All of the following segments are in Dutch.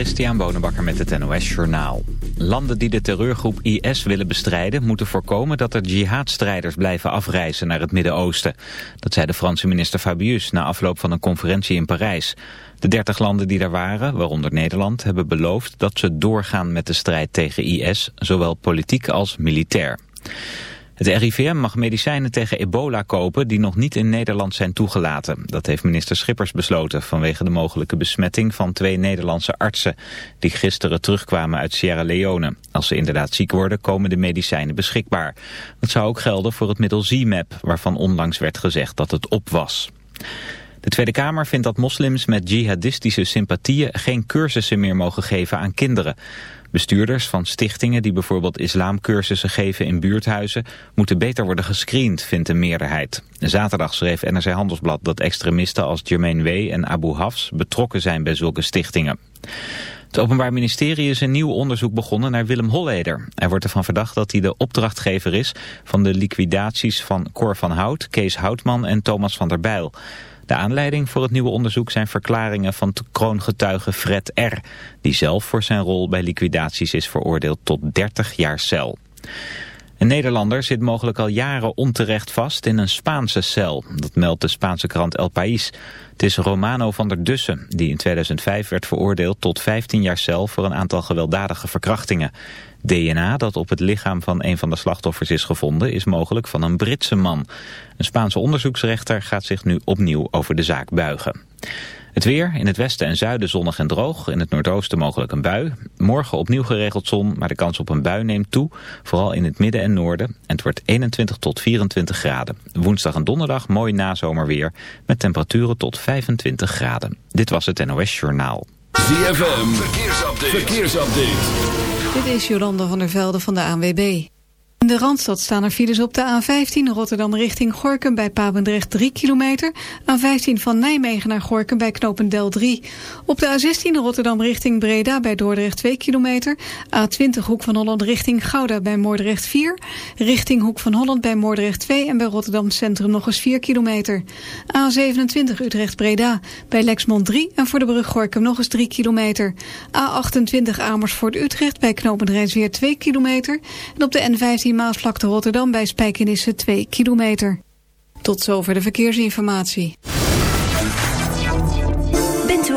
Christian Bonenbakker met het NOS Journaal. Landen die de terreurgroep IS willen bestrijden... moeten voorkomen dat er jihadstrijders blijven afreizen naar het Midden-Oosten. Dat zei de Franse minister Fabius na afloop van een conferentie in Parijs. De dertig landen die daar waren, waaronder Nederland... hebben beloofd dat ze doorgaan met de strijd tegen IS... zowel politiek als militair. Het RIVM mag medicijnen tegen ebola kopen die nog niet in Nederland zijn toegelaten. Dat heeft minister Schippers besloten vanwege de mogelijke besmetting van twee Nederlandse artsen die gisteren terugkwamen uit Sierra Leone. Als ze inderdaad ziek worden komen de medicijnen beschikbaar. Dat zou ook gelden voor het middel ZMAP waarvan onlangs werd gezegd dat het op was. De Tweede Kamer vindt dat moslims met jihadistische sympathieën geen cursussen meer mogen geven aan kinderen. Bestuurders van stichtingen die bijvoorbeeld islamcursussen geven in buurthuizen moeten beter worden gescreend, vindt de meerderheid. Zaterdag schreef NRC Handelsblad dat extremisten als Jermaine W. en Abu Hafs betrokken zijn bij zulke stichtingen. Het Openbaar Ministerie is een nieuw onderzoek begonnen naar Willem Holleder. Er wordt ervan verdacht dat hij de opdrachtgever is van de liquidaties van Cor van Hout, Kees Houtman en Thomas van der Bijl. De aanleiding voor het nieuwe onderzoek zijn verklaringen van kroongetuige Fred R. Die zelf voor zijn rol bij liquidaties is veroordeeld tot 30 jaar cel. Een Nederlander zit mogelijk al jaren onterecht vast in een Spaanse cel. Dat meldt de Spaanse krant El País. Het is Romano van der Dussen, die in 2005 werd veroordeeld tot 15 jaar cel voor een aantal gewelddadige verkrachtingen. DNA dat op het lichaam van een van de slachtoffers is gevonden is mogelijk van een Britse man. Een Spaanse onderzoeksrechter gaat zich nu opnieuw over de zaak buigen. Het weer, in het westen en zuiden zonnig en droog. In het noordoosten mogelijk een bui. Morgen opnieuw geregeld zon, maar de kans op een bui neemt toe. Vooral in het midden en noorden. En het wordt 21 tot 24 graden. Woensdag en donderdag mooi nazomerweer. Met temperaturen tot 25 graden. Dit was het NOS Journaal. ZFM, verkeersupdate. verkeersupdate. Dit is Jolanda van der Velde van de ANWB. De Randstad staan er files op de A15 Rotterdam richting Gorkum bij Papendrecht 3 kilometer. A15 van Nijmegen naar Gorkum bij Knopendel 3. Op de A16 Rotterdam richting Breda bij Dordrecht 2 kilometer. A20 Hoek van Holland richting Gouda bij Moordrecht 4. Richting Hoek van Holland bij Moordrecht 2 en bij Rotterdam Centrum nog eens 4 kilometer. A27 Utrecht Breda bij Lexmond 3 en voor de brug Gorkum nog eens 3 kilometer. A28 Amersfoort Utrecht bij Knopendrecht weer 2 kilometer. En op de N15 Maasvlakte Rotterdam bij Spijkenisse 2 kilometer. Tot zover de verkeersinformatie.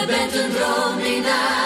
Je bent een droom die naar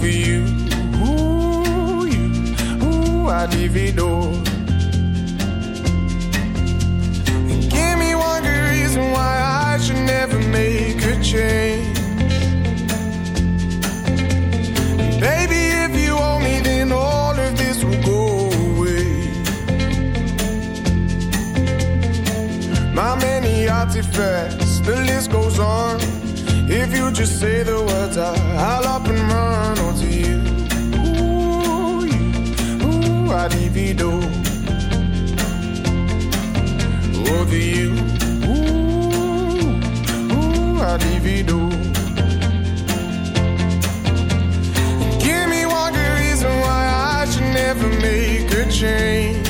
for you. Ooh, you, ooh, I'd leave it all. Give me one good reason why I should never make a change. Baby, if you me, then all of this will go away. My many artifacts, the list goes on. If you just say the words, I, I'll up and run onto you. Ooh, you, ooh, I divido. Over you, ooh, ooh, I divido. Give me one good reason why I should never make a change.